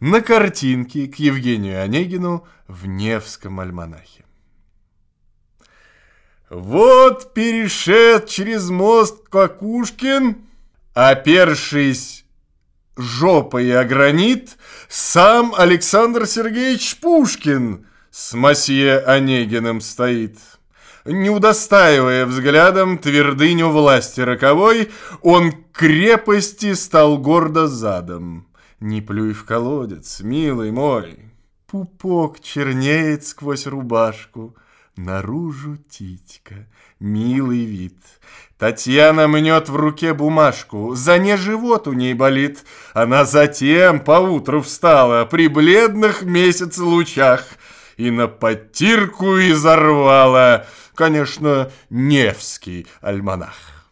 на картинке к Евгению Онегину в Невском альманахе. Вот перешед через мост Кокушкин, опершись жопой о гранит, сам Александр Сергеевич Пушкин с мосье Онегиным стоит. Не удостаивая взглядом твердыню власти роковой, он крепости стал гордо задом. Не плюй в колодец, милый мой. Пупок чернеет сквозь рубашку, Наружу титька, милый вид. Татьяна мнет в руке бумажку, За не живот у ней болит. Она затем поутру встала При бледных месяц лучах И на подтирку изорвала, Конечно, Невский альманах.